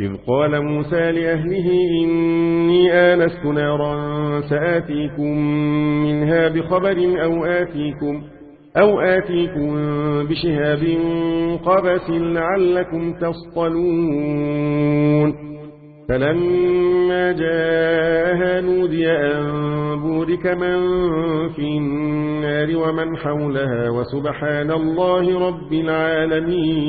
إذ قال موسى لأهله إني آنست نارا سآتيكم منها بخبر أو آتيكم أو آتيكم بشهاب قبس لعلكم تصطلون. فلما جاءها نودي أن بورك من في النار ومن حولها وسبحان الله رب العالمين.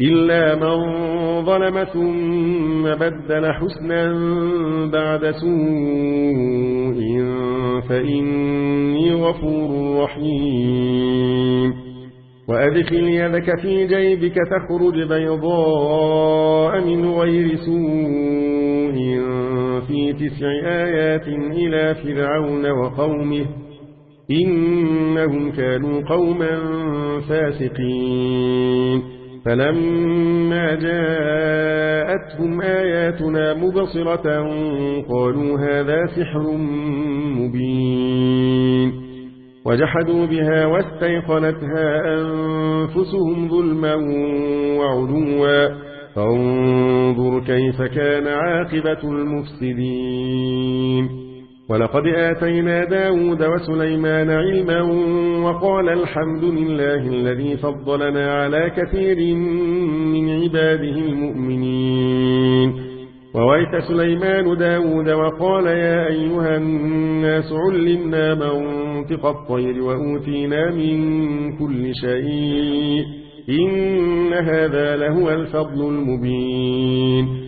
إلا من ظلم ثم بدل حسنا بعد سوء فإني غفور رحيم. وأدخل يدك في جيبك تخرج بيضاء من غير سوء في تسع آيات إلى فرعون وقومه إنهم كانوا قوما فاسقين. فلما جاءتهم آياتنا مبصرة قالوا هذا سحر مبين. وجحدوا بها واستيقنتها أنفسهم ظلما وعدوا فانظر كيف كان عاقبة المفسدين. ولقد آتينا داود وسليمان علما وقال الحمد لله الذي فضلنا على كثير من عباده المؤمنين. وويت سليمان داود وقال يا أيها الناس علمنا منطق الطير وأوتينا من كل شيء إن هذا لهو الفضل المبين.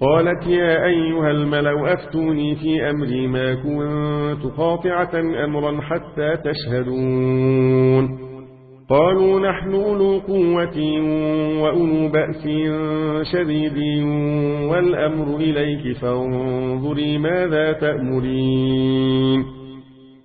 قالت يا أيها الملو أفتوني في أمري ما كنت قاطعة أمرا حتى تشهدون. قالوا نحن أولو قوة وأولو بأس شديد والأمر إليك فانظري ماذا تأمرين.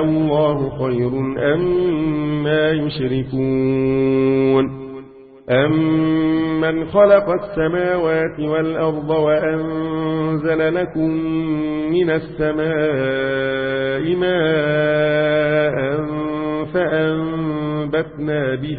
الله خير أما يشركون أمن خلق السماوات والأرض وأنزل لكم من السماء ماء فأنبتنا به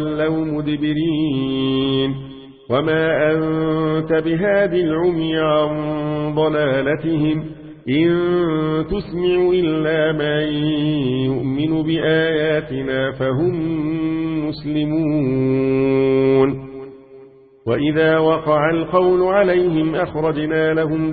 ولوا مدبرين وما أنت بهاد العمي عن ضلالتهم إن تسمع إلا من يؤمن بآياتنا فهم مسلمون وإذا وقع القول عليهم أخرجنا لهم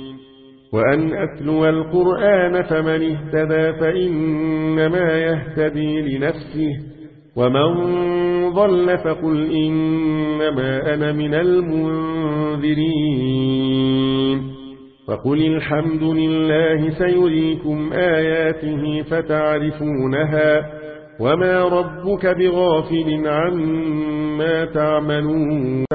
وأن أتلو القرآن فمن اهتدى فإنما يهتدي لنفسه ومن ضل فقل إنما أنا من المنذرين فقل الحمد لله سيريكم آياته فتعرفونها وما ربك بغافل عما تعملون